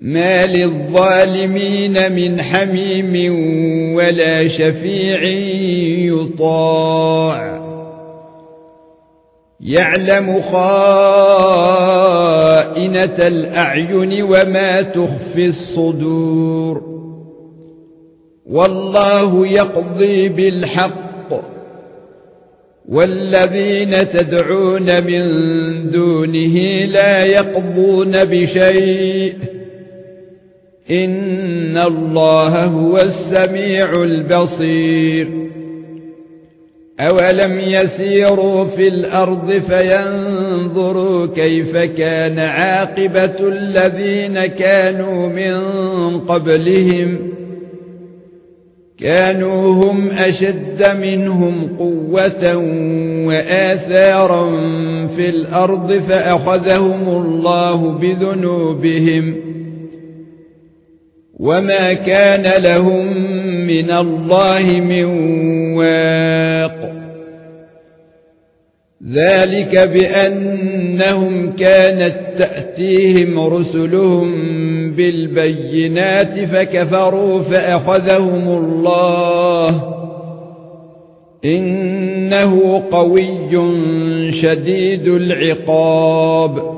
ما للظالمين من حميم ولا شفيع يطاع يعلم خائنة الأعين وما تخفي الصدور والله يقضي بالحق والذين تدعون من دونه لا يقضون بشيء ان الله هو السميع البصير اولم يسيروا في الأرض فينظروا كيف كان عاقبه الذين كانوا من قبلهم كانوا هم اشد منهم قوه واثارا في الأرض فاخذهم الله بذنوبهم وما كان لهم من الله من واق ذلك بانهم كانت تاتيهم رسلهم بالبينات فكفروا فاخذهم الله انه قوي شديد العقاب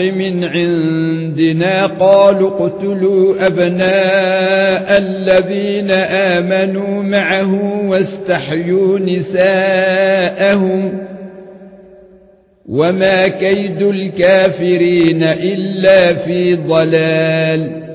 من عندنا قالوا اقتلوا أبناء الذين آمنوا معه واستحيوا نساءهم وما كيد الكافرين إلا في ضلال